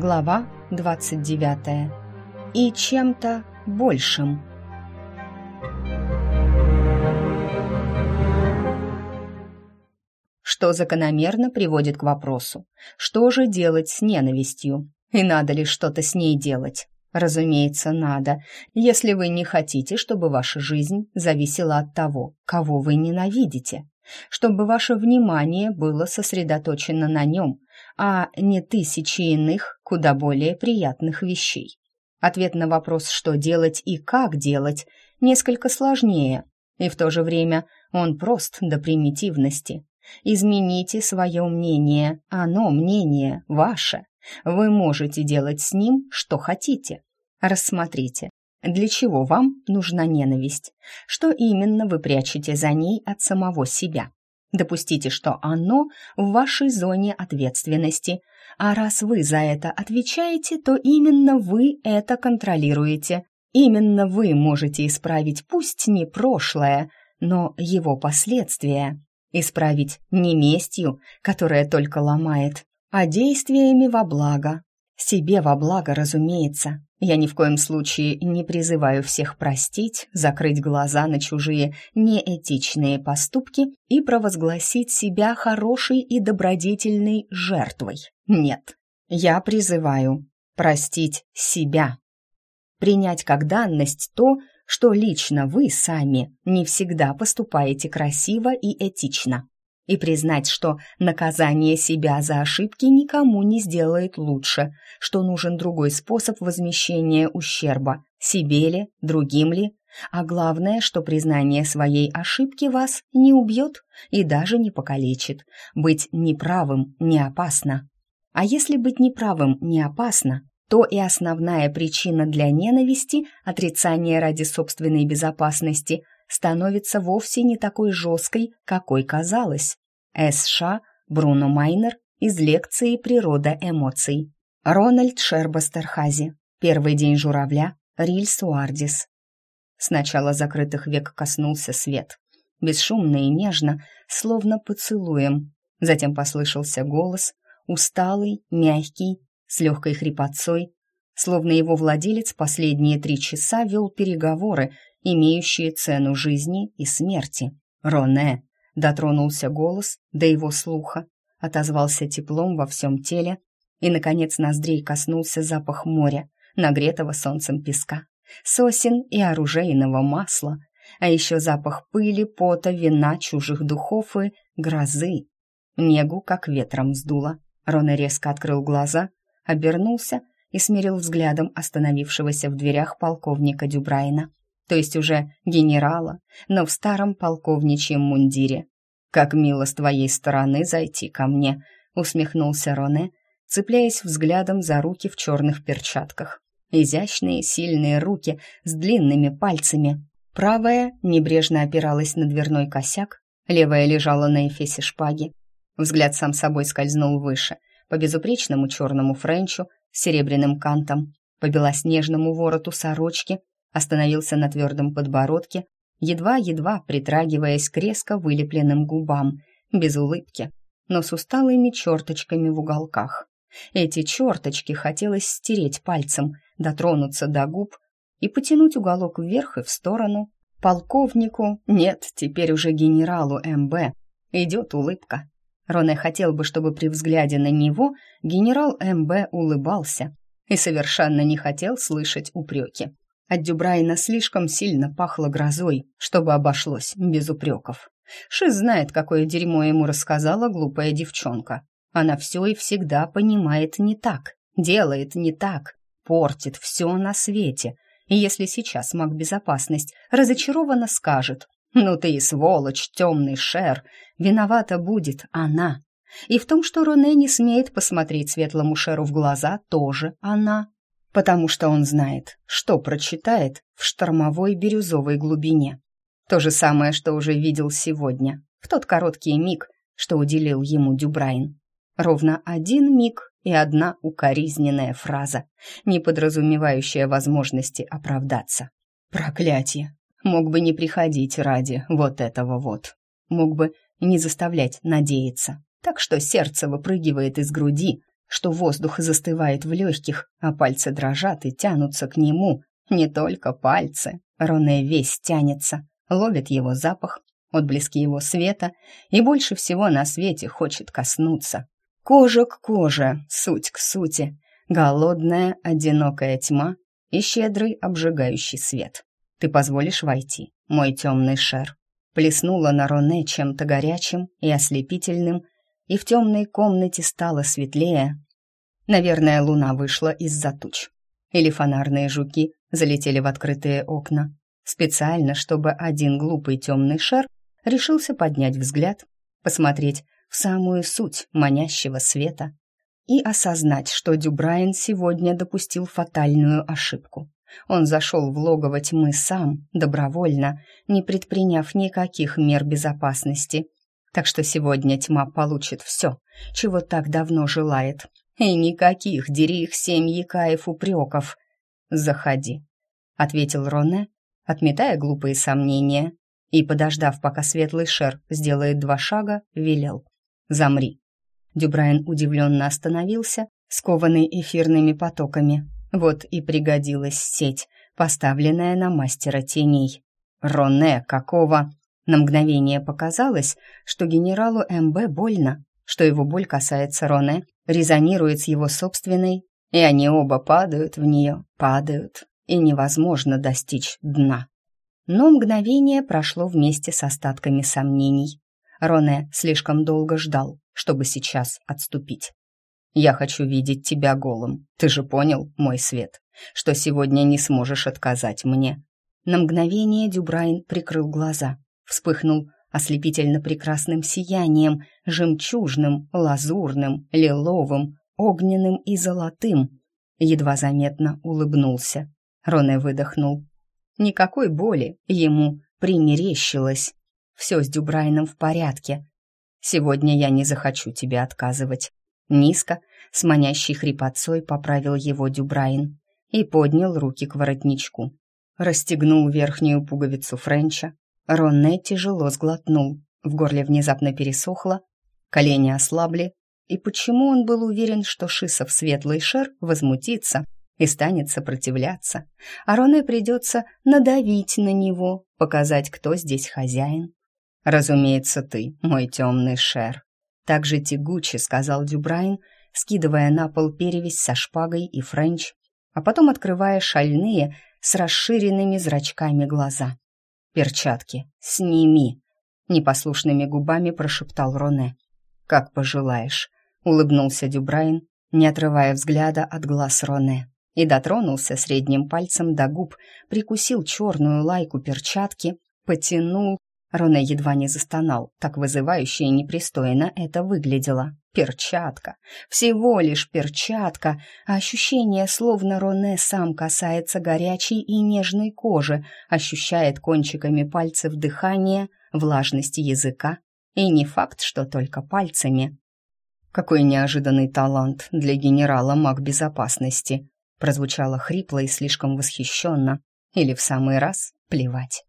Глава 29. И чем-то большим. Что закономерно приводит к вопросу, что же делать с ненавистью? И надо ли что-то с ней делать? Разумеется, надо, если вы не хотите, чтобы ваша жизнь зависела от того, кого вы ненавидите, чтобы ваше внимание было сосредоточено на нем, а не тысячи иных, куда более приятных вещей. Ответ на вопрос, что делать и как делать, несколько сложнее, и в то же время он прост до примитивности. Измените свое мнение, оно мнение ваше. Вы можете делать с ним, что хотите. Рассмотрите, для чего вам нужна ненависть, что именно вы прячете за ней от самого себя. Допустите, что оно в вашей зоне ответственности, а раз вы за это отвечаете, то именно вы это контролируете. Именно вы можете исправить пусть не прошлое, но его последствия. Исправить не местью, которая только ломает, а действиями во благо. Себе во благо, разумеется. Я ни в коем случае не призываю всех простить, закрыть глаза на чужие неэтичные поступки и провозгласить себя хорошей и добродетельной жертвой. Нет, я призываю простить себя. Принять как данность то, что лично вы сами не всегда поступаете красиво и этично и признать, что наказание себя за ошибки никому не сделает лучше, что нужен другой способ возмещения ущерба, себе ли, другим ли, а главное, что признание своей ошибки вас не убьет и даже не покалечит. Быть неправым не опасно. А если быть неправым не опасно, то и основная причина для ненависти, отрицание ради собственной безопасности, становится вовсе не такой жесткой, какой казалось. С.Ш. Бруно Майнер из лекции «Природа эмоций». Рональд Шербастерхази. Первый день журавля. Риль Суардис. Сначала закрытых век коснулся свет. Бесшумно и нежно, словно поцелуем. Затем послышался голос, усталый, мягкий, с легкой хрипотцой, словно его владелец последние три часа вел переговоры, имеющие цену жизни и смерти. «Роне!» — дотронулся голос до его слуха, отозвался теплом во всем теле, и, наконец, ноздрей коснулся запах моря, нагретого солнцем песка, сосен и оружейного масла, а еще запах пыли, пота, вина, чужих духов и грозы. Негу как ветром сдуло. Рона резко открыл глаза, обернулся и смирил взглядом остановившегося в дверях полковника Дюбрайна то есть уже генерала, но в старом полковничьем мундире. «Как мило с твоей стороны зайти ко мне», — усмехнулся Роне, цепляясь взглядом за руки в черных перчатках. Изящные, сильные руки с длинными пальцами. Правая небрежно опиралась на дверной косяк, левая лежала на эфесе шпаги. Взгляд сам собой скользнул выше, по безупречному черному френчу с серебряным кантом, по белоснежному вороту сорочки остановился на твердом подбородке, едва-едва притрагиваясь к резко вылепленным губам, без улыбки, но с усталыми черточками в уголках. Эти черточки хотелось стереть пальцем, дотронуться до губ и потянуть уголок вверх и в сторону. Полковнику, нет, теперь уже генералу МБ, идет улыбка. Роне хотел бы, чтобы при взгляде на него генерал МБ улыбался и совершенно не хотел слышать упреки. От Дюбрайна слишком сильно пахло грозой, чтобы обошлось без упреков. Шиз знает, какое дерьмо ему рассказала глупая девчонка. Она все и всегда понимает не так, делает не так, портит все на свете. И если сейчас маг безопасность разочарованно скажет «Ну ты и сволочь, темный шер», виновата будет она. И в том, что Роне не смеет посмотреть светлому шеру в глаза, тоже она потому что он знает, что прочитает в штормовой бирюзовой глубине. То же самое, что уже видел сегодня, в тот короткий миг, что уделил ему Дюбрайн. Ровно один миг и одна укоризненная фраза, не подразумевающая возможности оправдаться. Проклятие! Мог бы не приходить ради вот этого вот. Мог бы не заставлять надеяться. Так что сердце выпрыгивает из груди, что воздух застывает в легких, а пальцы дрожат и тянутся к нему. Не только пальцы. Роне весь тянется, ловит его запах, отблески его света и больше всего на свете хочет коснуться. Кожа к коже, суть к сути, голодная, одинокая тьма и щедрый обжигающий свет. Ты позволишь войти, мой темный шер. Плеснула на Роне чем-то горячим и ослепительным, и в темной комнате стало светлее. Наверное, луна вышла из-за туч. Или фонарные жуки залетели в открытые окна. Специально, чтобы один глупый темный шар решился поднять взгляд, посмотреть в самую суть манящего света и осознать, что Дюбрайен сегодня допустил фатальную ошибку. Он зашел в логово тьмы сам, добровольно, не предприняв никаких мер безопасности. Так что сегодня тьма получит все, чего так давно желает. И никаких, дери их семьи, каев, упреков. «Заходи», — ответил Роне, отметая глупые сомнения, и, подождав, пока светлый шер сделает два шага, велел. «Замри». Дюбрайн удивленно остановился, скованный эфирными потоками. Вот и пригодилась сеть, поставленная на мастера теней. «Роне, какого?» На мгновение показалось, что генералу МБ больно, что его боль касается Роне, резонирует с его собственной, и они оба падают в нее, падают, и невозможно достичь дна. Но мгновение прошло вместе с остатками сомнений. Роне слишком долго ждал, чтобы сейчас отступить. «Я хочу видеть тебя голым. Ты же понял, мой свет, что сегодня не сможешь отказать мне». На мгновение Дюбрайн прикрыл глаза, вспыхнул ослепительно прекрасным сиянием, жемчужным, лазурным, лиловым, огненным и золотым. Едва заметно улыбнулся. Роне выдохнул. Никакой боли ему примерещилось. Все с Дюбрайном в порядке. Сегодня я не захочу тебе отказывать. Низко, с манящей хрипотцой поправил его Дюбрайн и поднял руки к воротничку. Расстегнул верхнюю пуговицу Френча. Ронне тяжело сглотнул. В горле внезапно пересохло, колени ослабли. И почему он был уверен, что Шисов светлый шер возмутится и станет сопротивляться, а Роне придется надавить на него, показать, кто здесь хозяин? «Разумеется, ты, мой темный шер», так же тягуче сказал Дюбрайн, скидывая на пол перевязь со шпагой и френч, а потом открывая шальные с расширенными зрачками глаза. «Перчатки, сними!» — непослушными губами прошептал Роне. «Как пожелаешь», — улыбнулся Дюбрайн, не отрывая взгляда от глаз Роне, и дотронулся средним пальцем до губ, прикусил черную лайку перчатки, потянул, Роне едва не застонал, так вызывающе и непристойно это выглядело. Перчатка, всего лишь перчатка, а ощущение, словно Роне сам касается горячей и нежной кожи, ощущает кончиками пальцев дыхание, влажность языка, и не факт, что только пальцами. «Какой неожиданный талант для генерала маг безопасности!» прозвучало хрипло и слишком восхищенно. Или в самый раз плевать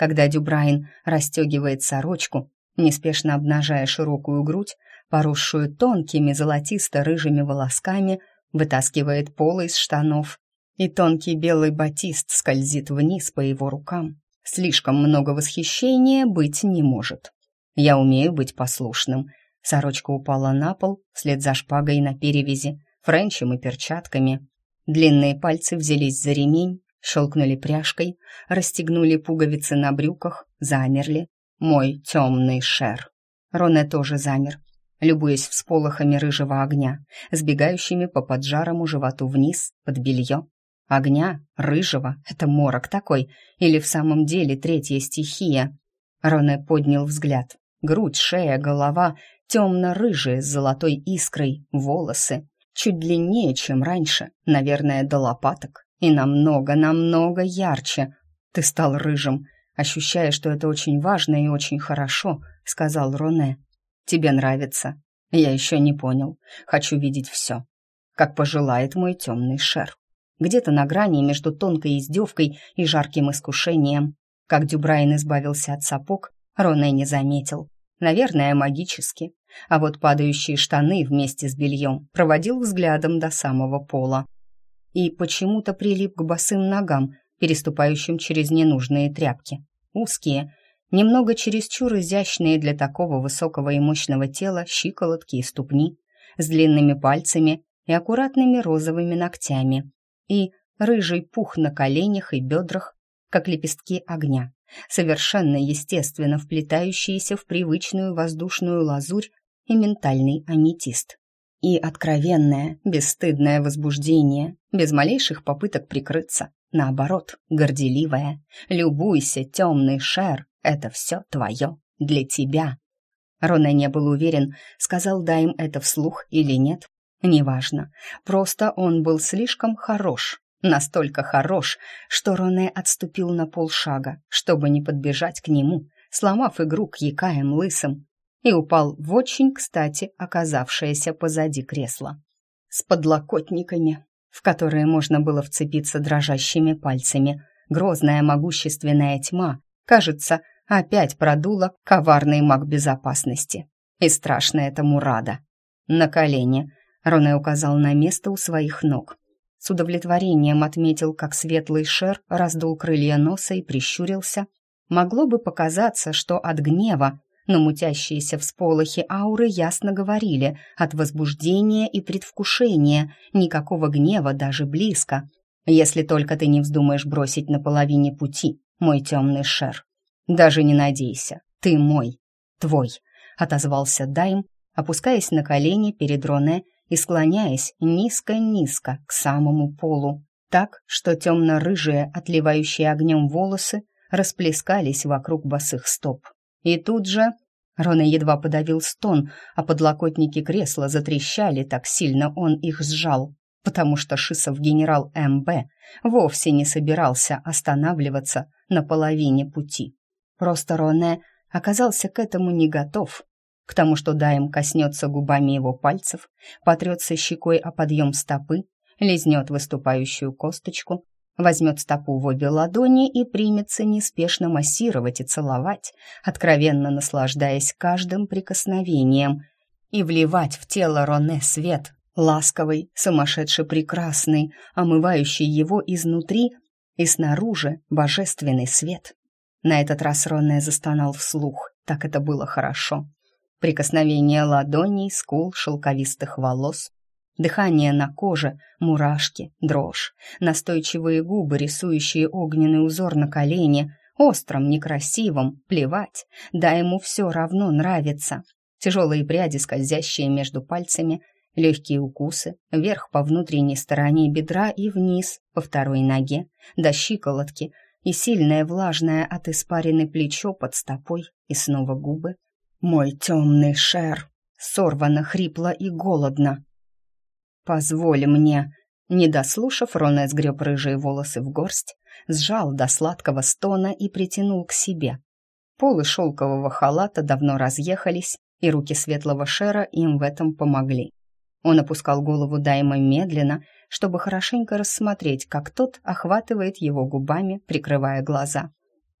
когда Дюбрайн расстегивает сорочку, неспешно обнажая широкую грудь, поросшую тонкими золотисто-рыжими волосками, вытаскивает полы из штанов, и тонкий белый батист скользит вниз по его рукам. Слишком много восхищения быть не может. Я умею быть послушным. Сорочка упала на пол, вслед за шпагой на перевязи, френчем и перчатками. Длинные пальцы взялись за ремень, щелкнули пряжкой, расстегнули пуговицы на брюках, замерли. Мой темный шер. Роне тоже замер, любуясь всполохами рыжего огня, сбегающими по поджарому животу вниз, под белье. Огня, рыжего, это морок такой, или в самом деле третья стихия. Роне поднял взгляд. Грудь, шея, голова, темно-рыжие с золотой искрой, волосы. Чуть длиннее, чем раньше, наверное, до лопаток и намного, намного ярче. Ты стал рыжим, ощущая, что это очень важно и очень хорошо», — сказал Роне. «Тебе нравится?» «Я еще не понял. Хочу видеть все. Как пожелает мой темный шер. Где-то на грани между тонкой издевкой и жарким искушением. Как Дюбрайн избавился от сапог, Роне не заметил. Наверное, магически. а вот падающие штаны вместе с бельем проводил взглядом до самого пола. И почему-то прилип к босым ногам, переступающим через ненужные тряпки. Узкие, немного чересчур изящные для такого высокого и мощного тела щиколотки и ступни, с длинными пальцами и аккуратными розовыми ногтями, и рыжий пух на коленях и бедрах, как лепестки огня, совершенно естественно вплетающиеся в привычную воздушную лазурь и ментальный аметист. И откровенное, бесстыдное возбуждение, без малейших попыток прикрыться, наоборот, горделивое. «Любуйся, темный шер, это все твое, для тебя». Роне не был уверен, сказал Дайм это вслух или нет. Неважно, просто он был слишком хорош, настолько хорош, что Роне отступил на полшага, чтобы не подбежать к нему, сломав игру к якаям лысым, и упал в очень кстати оказавшееся позади кресла. С подлокотниками, в которые можно было вцепиться дрожащими пальцами. Грозная могущественная тьма, кажется, опять продула коварный маг безопасности. И страшно это Мурада. На колени Роне указал на место у своих ног. С удовлетворением отметил, как светлый шер раздул крылья носа и прищурился. Могло бы показаться, что от гнева, но мутящиеся всполохи ауры ясно говорили от возбуждения и предвкушения, никакого гнева даже близко. Если только ты не вздумаешь бросить на половине пути, мой темный шер. Даже не надейся, ты мой, твой, отозвался Дайм, опускаясь на колени перед Роне и склоняясь низко-низко к самому полу, так, что темно-рыжие, отливающие огнем волосы, расплескались вокруг босых стоп. И тут же Рона едва подавил стон, а подлокотники кресла затрещали, так сильно он их сжал, потому что Шисов генерал МБ вовсе не собирался останавливаться на половине пути. Просто Роне оказался к этому не готов, к тому, что Даем коснется губами его пальцев, потрется щекой о подъем стопы, лизнет выступающую косточку, возьмет стопу в обе ладони и примется неспешно массировать и целовать, откровенно наслаждаясь каждым прикосновением, и вливать в тело Роне свет, ласковый, сумасшедший прекрасный, омывающий его изнутри и снаружи божественный свет. На этот раз Роне застонал вслух, так это было хорошо. Прикосновение ладоней, скул, шелковистых волос, дыхание на коже, мурашки, дрожь, настойчивые губы, рисующие огненный узор на колене, острым, некрасивым, плевать, да ему все равно нравится. Тяжелые пряди, скользящие между пальцами, легкие укусы, вверх по внутренней стороне бедра и вниз по второй ноге, до щиколотки, и сильное влажное от испарины плечо под стопой, и снова губы, мой темный шер, сорвано, хрипло и голодно. Позволь мне. Не дослушав, Роне сгреб рыжие волосы в горсть, сжал до сладкого стона и притянул к себе. Полы шелкового халата давно разъехались, и руки светлого шера им в этом помогли. Он опускал голову Дайма медленно, чтобы хорошенько рассмотреть, как тот охватывает его губами, прикрывая глаза,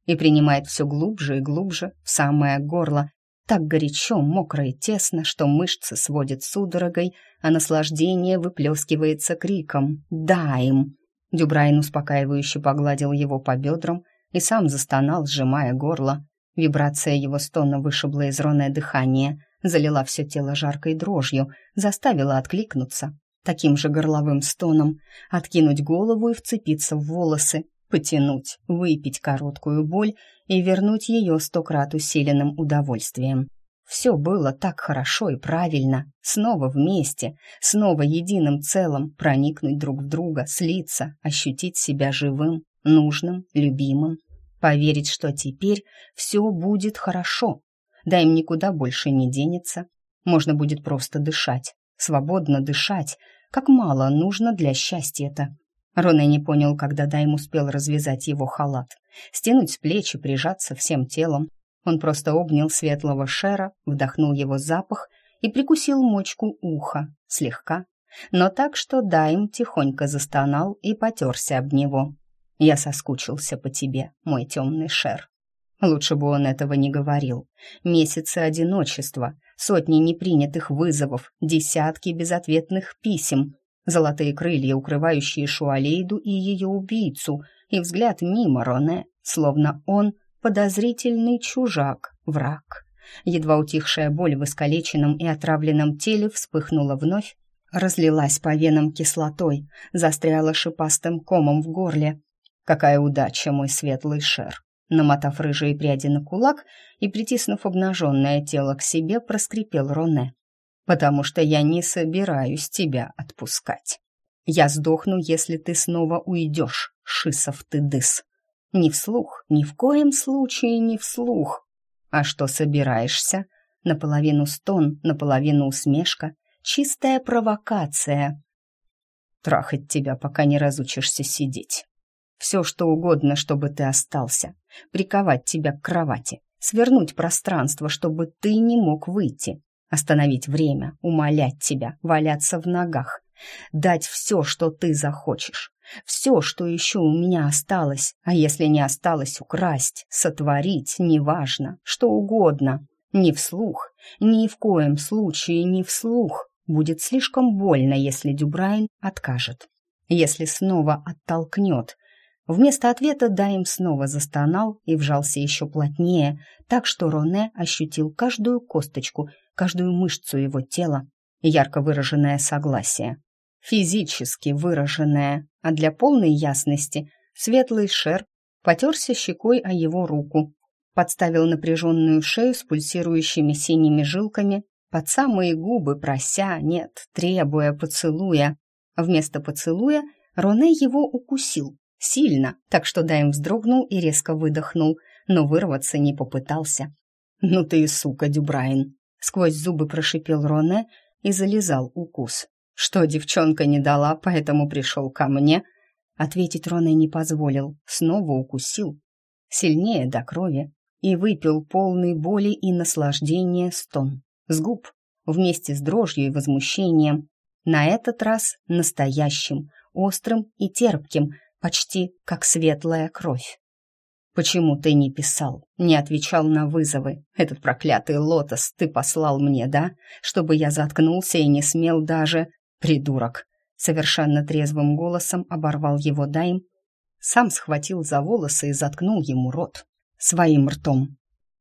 и принимает все глубже и глубже в самое горло, так горячо, мокро и тесно, что мышцы сводят судорогой, а наслаждение выплескивается криком «Да им!». Дюбрайн успокаивающе погладил его по бедрам и сам застонал, сжимая горло. Вибрация его стона вышибла из Роне дыхание, залила все тело жаркой дрожью, заставила откликнуться. Таким же горловым стоном откинуть голову и вцепиться в волосы, потянуть, выпить короткую боль и вернуть ее сто крат усиленным удовольствием. Все было так хорошо и правильно, снова вместе, снова единым целым, проникнуть друг в друга, слиться, ощутить себя живым, нужным, любимым, поверить, что теперь все будет хорошо, да им никуда больше не денется, можно будет просто дышать, свободно дышать, как мало нужно для счастья-то. Роне не понял, когда Дайм успел развязать его халат, стянуть с плеч и прижаться всем телом. Он просто обнял светлого шера, вдохнул его запах и прикусил мочку уха, слегка, но так, что Дайм тихонько застонал и потерся об него. «Я соскучился по тебе, мой темный шер». Лучше бы он этого не говорил. Месяцы одиночества, сотни непринятых вызовов, десятки безответных писем, золотые крылья, укрывающие Шуалейду и ее убийцу, и взгляд мимо Роне, словно он подозрительный чужак, враг. Едва утихшая боль в искалеченном и отравленном теле вспыхнула вновь, разлилась по венам кислотой, застряла шипастым комом в горле. «Какая удача, мой светлый шер!» Намотав рыжие пряди на кулак и притиснув обнаженное тело к себе, проскрипел Роне. «Потому что я не собираюсь тебя отпускать. Я сдохну, если ты снова уйдешь, шисов ты дыс. Ни вслух, ни в коем случае не вслух. А что собираешься?» Наполовину стон, наполовину усмешка. Чистая провокация. «Трахать тебя, пока не разучишься сидеть». Все, что угодно, чтобы ты остался. Приковать тебя к кровати, свернуть пространство, чтобы ты не мог выйти. Остановить время, умолять тебя, валяться в ногах. Дать все, что ты захочешь. Все, что еще у меня осталось. А если не осталось, украсть, сотворить, неважно, что угодно. Не вслух, ни в коем случае не вслух. Будет слишком больно, если Дюбрайн откажет. Если снова оттолкнет, Вместо ответа Дайм снова застонал и вжался еще плотнее, так что Роне ощутил каждую косточку, каждую мышцу его тела и ярко выраженное согласие. Физически выраженное, а для полной ясности светлый шер потерся щекой о его руку, подставил напряженную шею с пульсирующими синими жилками под самые губы, прося, нет, требуя поцелуя. Вместо поцелуя Роне его укусил, Сильно, так что Дайм вздрогнул и резко выдохнул, но вырваться не попытался. «Ну ты и сука, Дюбрайн!» Сквозь зубы прошипел Роне и залезал укус. «Что девчонка не дала, поэтому пришел ко мне?» Ответить Роне не позволил, снова укусил. Сильнее до крови и выпил полный боли и наслаждения стон. С губ, вместе с дрожью и возмущением. На этот раз настоящим, острым и терпким, почти как светлая кровь. «Почему ты не писал, не отвечал на вызовы? Этот проклятый лотос ты послал мне, да? Чтобы я заткнулся и не смел даже... Придурок!» Совершенно трезвым голосом оборвал его Дайм, сам схватил за волосы и заткнул ему рот своим ртом.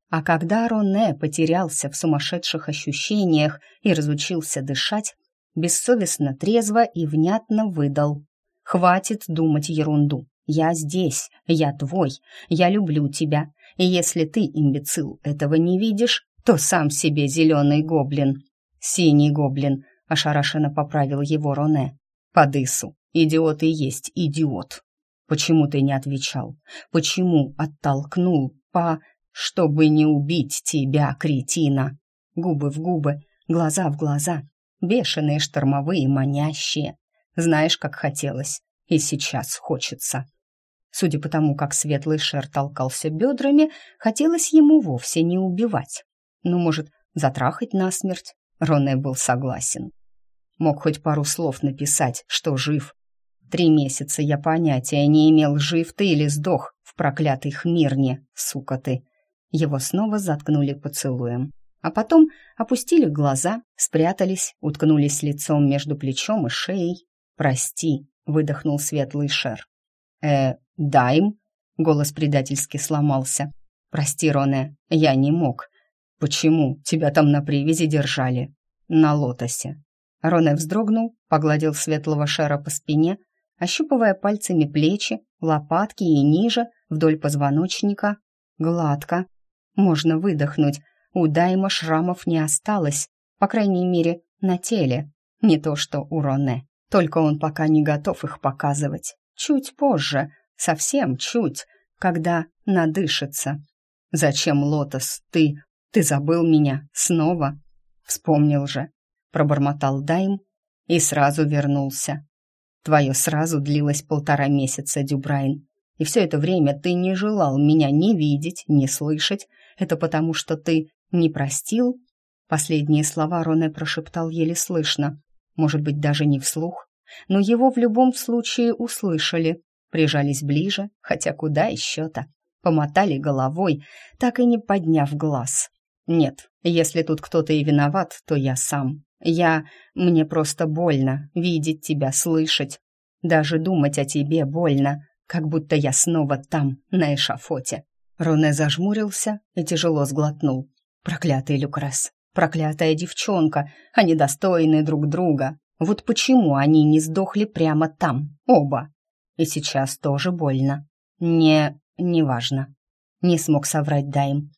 А когда Роне потерялся в сумасшедших ощущениях и разучился дышать, бессовестно трезво и внятно выдал. Хватит думать ерунду. Я здесь, я твой, я люблю тебя. И если ты, имбецил, этого не видишь, то сам себе зеленый гоблин. Синий гоблин, ошарашенно поправил его Роне. Подысу, идиот и есть идиот. Почему ты не отвечал? Почему оттолкнул по... чтобы не убить тебя, кретина? Губы в губы, глаза в глаза, бешеные штормовые, манящие. Знаешь, как хотелось, и сейчас хочется. Судя по тому, как светлый шер толкался бедрами, хотелось ему вовсе не убивать. Ну, может, затрахать насмерть? Роне был согласен. Мог хоть пару слов написать, что жив. Три месяца я понятия не имел, жив ты или сдох в проклятой хмирне, сука ты. Его снова заткнули поцелуем. А потом опустили глаза, спрятались, уткнулись лицом между плечом и шеей. «Прости», — выдохнул светлый шер. «Э, дайм?» — голос предательски сломался. «Прости, Роне, я не мог. Почему? Тебя там на привязи держали?» «На лотосе». Роне вздрогнул, погладил светлого шера по спине, ощупывая пальцами плечи, лопатки и ниже, вдоль позвоночника. Гладко. Можно выдохнуть. У Дайма шрамов не осталось, по крайней мере, на теле. Не то что у Роне. Только он пока не готов их показывать. Чуть позже, совсем чуть, когда надышится. «Зачем, Лотос, ты... ты забыл меня снова?» «Вспомнил же», — пробормотал Дайм и сразу вернулся. «Твое сразу длилось полтора месяца, Дюбрайн, и все это время ты не желал меня ни видеть, ни слышать. Это потому, что ты не простил?» Последние слова Роне прошептал еле слышно может быть, даже не вслух, но его в любом случае услышали, прижались ближе, хотя куда еще-то, помотали головой, так и не подняв глаз. Нет, Если тут кто-то и виноват, то я сам. Я... Мне просто больно видеть тебя, слышать. Даже думать о тебе больно, как будто я снова там, на эшафоте». Роне зажмурился и тяжело сглотнул. «Проклятый Люкрес, проклятая девчонка, они достойны друг друга. Вот почему они не сдохли прямо там, оба? И сейчас тоже больно. Не... неважно. Не смог соврать Дайм.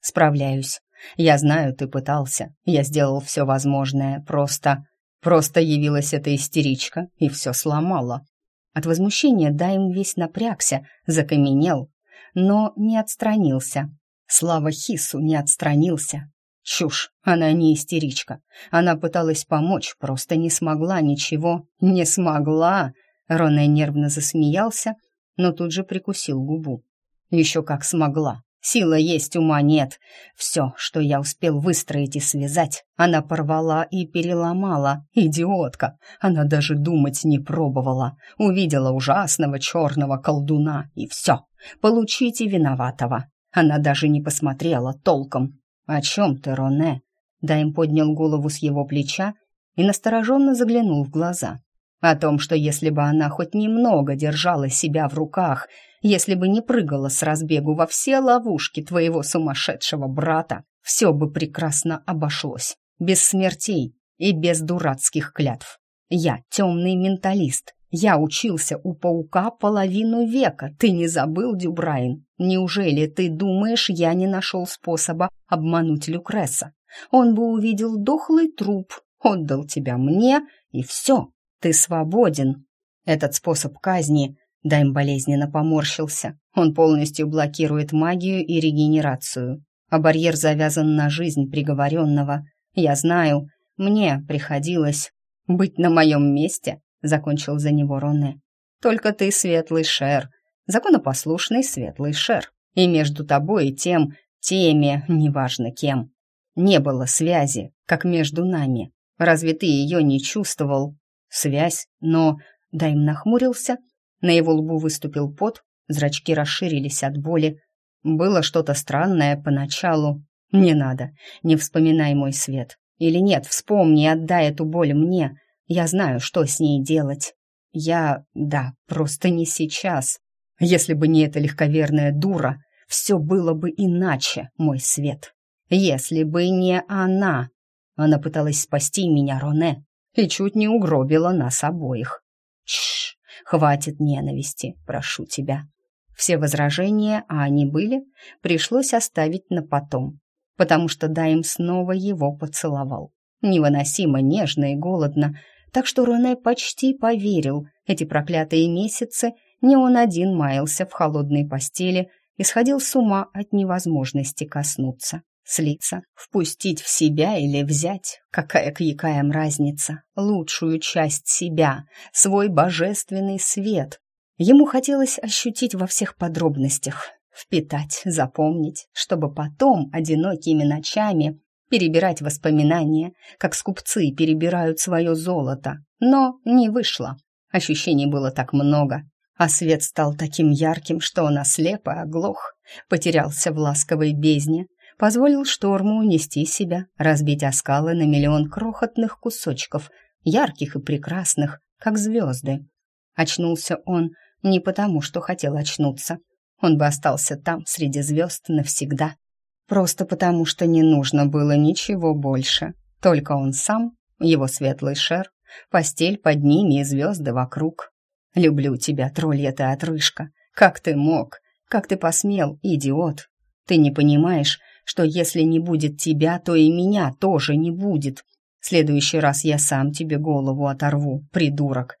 Справляюсь. Я знаю, ты пытался. Я сделал все возможное. Просто... Просто явилась эта истеричка и все сломала. От возмущения Дайм весь напрягся, закаменел, но не отстранился. Слава Хису не отстранился. Чушь, она не истеричка. Она пыталась помочь, просто не смогла ничего. Не смогла! Роне нервно засмеялся, но тут же прикусил губу. Еще как смогла. Сила есть, ума нет. Все, что я успел выстроить и связать, она порвала и переломала. Идиотка! Она даже думать не пробовала. Увидела ужасного черного колдуна, и все. Получите виноватого. Она даже не посмотрела толком. «О чем ты, Роне?» Дайм поднял голову с его плеча и настороженно заглянул в глаза. О том, что если бы она хоть немного держала себя в руках, если бы не прыгала с разбегу во все ловушки твоего сумасшедшего брата, все бы прекрасно обошлось. Без смертей и без дурацких клятв. Я темный менталист. Я учился у паука половину века. Ты не забыл, Дюбрайн? Неужели ты думаешь, я не нашел способа обмануть Люкреса? Он бы увидел дохлый труп, отдал тебя мне, и все, ты свободен. Этот способ казни Дайм болезненно поморщился. Он полностью блокирует магию и регенерацию. А барьер завязан на жизнь приговоренного. Я знаю, мне приходилось быть на моем месте, закончил за него Роне. Только ты светлый шер, законопослушный светлый шер. И между тобой и тем, теми, неважно кем, не было связи, как между нами. Разве ты ее не чувствовал? Связь, но... Дайм нахмурился на его лбу выступил пот, зрачки расширились от боли. Было что-то странное поначалу. «Не надо, не вспоминай мой свет. Или нет, вспомни и отдай эту боль мне. Я знаю, что с ней делать. Я... да, просто не сейчас. Если бы не эта легковерная дура, все было бы иначе, мой свет. Если бы не она. Она пыталась спасти меня, Роне, и чуть не угробила нас обоих. Чш, Хватит ненависти, прошу тебя. Все возражения, а они были, пришлось оставить на потом, потому что Дайм снова его поцеловал. Невыносимо нежно и голодно, так что Роне почти поверил, эти проклятые месяцы не он один маялся в холодной постели и сходил с ума от невозможности коснуться слиться, впустить в себя или взять, какая к якаям разница, лучшую часть себя, свой божественный свет. Ему хотелось ощутить во всех подробностях, впитать, запомнить, чтобы потом, одинокими ночами, перебирать воспоминания, как скупцы перебирают свое золото. Но не вышло. Ощущений было так много, а свет стал таким ярким, что он ослеп и оглох, потерялся в ласковой бездне, позволил шторму унести себя, разбить оскалы на миллион крохотных кусочков, ярких и прекрасных, как звезды. Очнулся он не потому, что хотел очнуться. Он бы остался там, среди звезд, навсегда. Просто потому, что не нужно было ничего больше. Только он сам, его светлый шер, постель под ними и звезды вокруг. «Люблю тебя, троллья ты отрыжка. Как ты мог? Как ты посмел, идиот? Ты не понимаешь, что если не будет тебя, то и меня тоже не будет. В следующий раз я сам тебе голову оторву, придурок.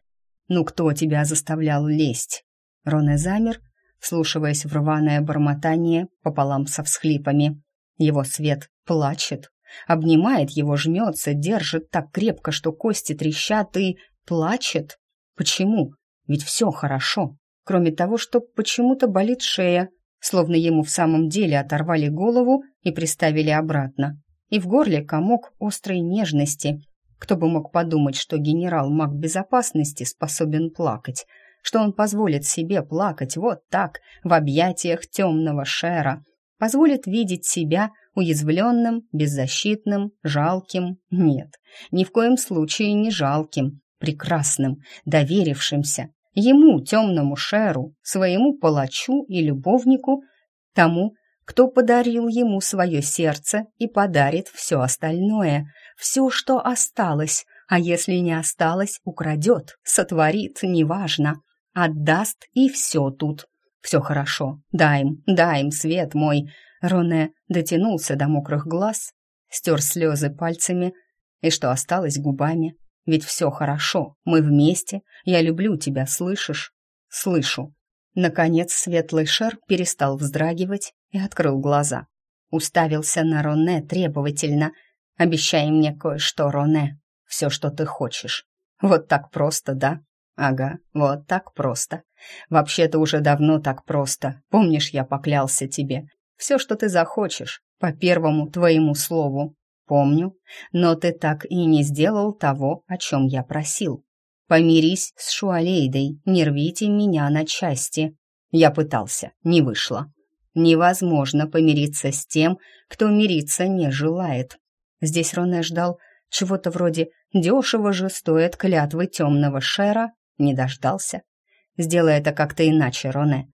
Ну кто тебя заставлял лезть?» Роне замер, вслушиваясь в рваное бормотание пополам со всхлипами. Его свет плачет, обнимает его, жмется, держит так крепко, что кости трещат и плачет. Почему? Ведь все хорошо, кроме того, что почему-то болит шея, словно ему в самом деле оторвали голову и приставили обратно. И в горле комок острой нежности. Кто бы мог подумать, что генерал-маг безопасности способен плакать, что он позволит себе плакать вот так, в объятиях темного шера, позволит видеть себя уязвленным, беззащитным, жалким. Нет, ни в коем случае не жалким, прекрасным, доверившимся. Ему, темному шеру, своему палачу и любовнику, тому, кто подарил ему свое сердце и подарит все остальное, все, что осталось, а если не осталось, украдет, сотворит, неважно, отдаст и все тут. Все хорошо, дай им, дай им, свет мой. Роне дотянулся до мокрых глаз, стер слезы пальцами и что осталось губами. Ведь все хорошо, мы вместе, я люблю тебя, слышишь? Слышу. Наконец светлый шер перестал вздрагивать и открыл глаза. Уставился на Роне требовательно. «Обещай мне кое-что, Роне, все, что ты хочешь. Вот так просто, да?» «Ага, вот так просто. Вообще-то уже давно так просто. Помнишь, я поклялся тебе. Все, что ты захочешь, по первому твоему слову. Помню, но ты так и не сделал того, о чем я просил. Помирись с Шуалейдой, не рвите меня на части. Я пытался, не вышло. Невозможно помириться с тем, кто мириться не желает. Здесь Роне ждал чего-то вроде «дешево же стоит клятвы темного шера», не дождался. Сделай это как-то иначе, Роне.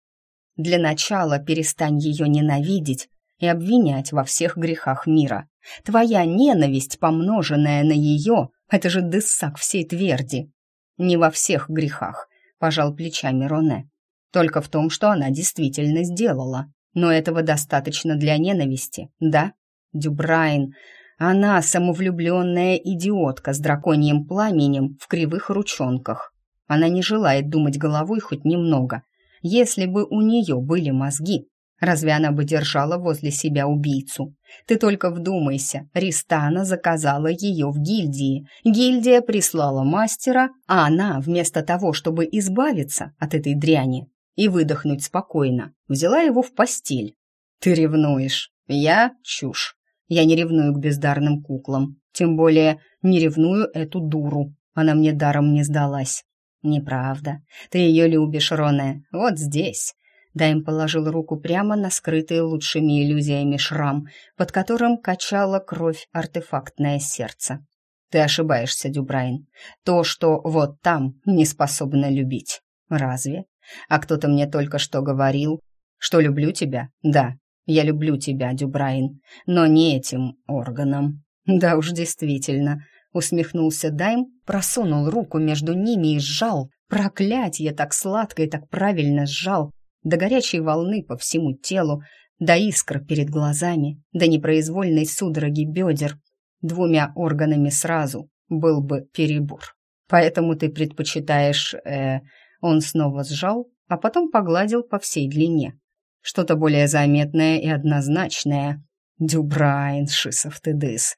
Для начала перестань ее ненавидеть и обвинять во всех грехах мира. Твоя ненависть, помноженная на ее, это же дыссак всей тверди. Не во всех грехах, пожал плечами Роне. Только в том, что она действительно сделала. Но этого достаточно для ненависти, да? Дюбрайн, она самовлюбленная идиотка с драконьим пламенем в кривых ручонках. Она не желает думать головой хоть немного. Если бы у нее были мозги, разве она бы держала возле себя убийцу? Ты только вдумайся, Ристана заказала ее в гильдии. Гильдия прислала мастера, а она, вместо того, чтобы избавиться от этой дряни и выдохнуть спокойно, взяла его в постель. Ты ревнуешь. Я — чушь. Я не ревную к бездарным куклам. Тем более не ревную эту дуру. Она мне даром не сдалась. «Неправда. Ты ее любишь, Роне. Вот здесь». Дайм положил руку прямо на скрытый лучшими иллюзиями шрам, под которым качало кровь артефактное сердце. «Ты ошибаешься, Дюбрайн. То, что вот там, не способно любить. Разве? А кто-то мне только что говорил, что люблю тебя. Да, я люблю тебя, Дюбрайн, но не этим органом. Да уж, действительно, усмехнулся Дайм, просунул руку между ними и сжал. Проклятье так сладко и так правильно сжал. До горячей волны по всему телу, до искр перед глазами, до непроизвольной судороги бедер. Двумя органами сразу был бы перебор. Поэтому ты предпочитаешь... Э, он снова сжал, а потом погладил по всей длине. Что-то более заметное и однозначное. Дюбрайн, шисов ты дыс.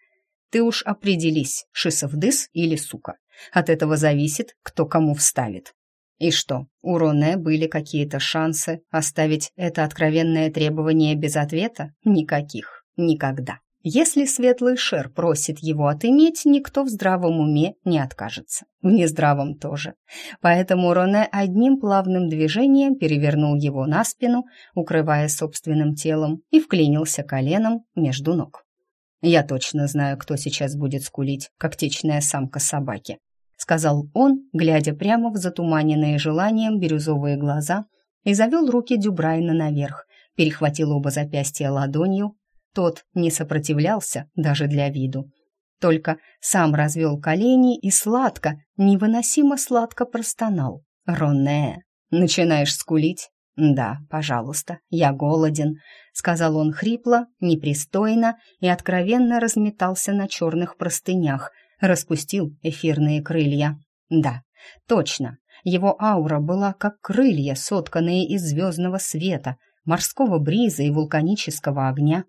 Ты уж определись, Шисовдыс или сука. От этого зависит, кто кому вставит. И что, у Роне были какие-то шансы оставить это откровенное требование без ответа? Никаких. Никогда. Если светлый шер просит его отыметь, никто в здравом уме не откажется. В нездравом тоже. Поэтому Роне одним плавным движением перевернул его на спину, укрывая собственным телом, и вклинился коленом между ног. «Я точно знаю, кто сейчас будет скулить, как течная самка собаки», сказал он, глядя прямо в затуманенные желанием бирюзовые глаза и завел руки Дюбрайна наверх, перехватил оба запястья ладонью. Тот не сопротивлялся даже для виду. Только сам развел колени и сладко, невыносимо сладко простонал. «Ронне, начинаешь скулить?» «Да, пожалуйста, я голоден», — сказал он хрипло, непристойно и откровенно разметался на черных простынях, распустил эфирные крылья. «Да, точно, его аура была как крылья, сотканные из звездного света, морского бриза и вулканического огня,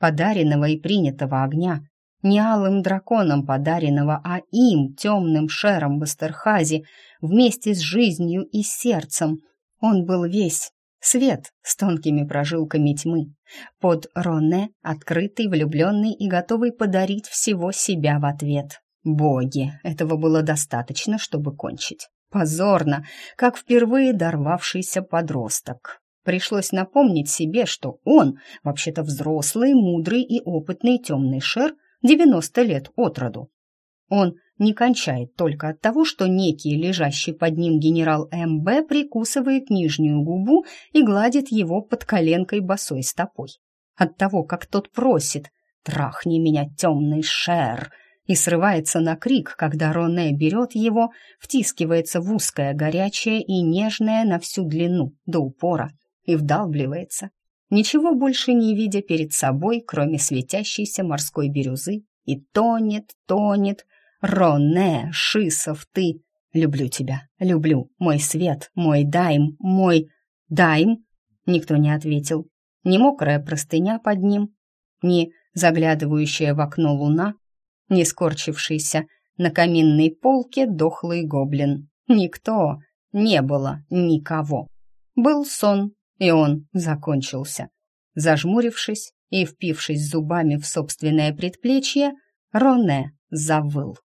подаренного и принятого огня, не алым драконом подаренного, а им, темным шером Бастерхази, вместе с жизнью и сердцем — он был весь свет с тонкими прожилками тьмы. Под Роне открытый, влюбленный и готовый подарить всего себя в ответ. Боги, этого было достаточно, чтобы кончить. Позорно, как впервые дорвавшийся подросток. Пришлось напомнить себе, что он, вообще-то взрослый, мудрый и опытный темный шер, 90 лет от роду. Он не кончает только от того, что некий лежащий под ним генерал МБ прикусывает нижнюю губу и гладит его под коленкой босой стопой. От того, как тот просит «Трахни меня, темный шер!» и срывается на крик, когда Роне берет его, втискивается в узкое, горячее и нежное на всю длину, до упора, и вдалбливается, ничего больше не видя перед собой, кроме светящейся морской бирюзы, и тонет, тонет, Роне, Шисов, ты! Люблю тебя, люблю, мой свет, мой дайм, мой... Дайм? Никто не ответил. Ни мокрая простыня под ним, ни заглядывающая в окно луна, ни скорчившийся на каминной полке дохлый гоблин. Никто, не было никого. Был сон, и он закончился. Зажмурившись и впившись зубами в собственное предплечье, Роне завыл.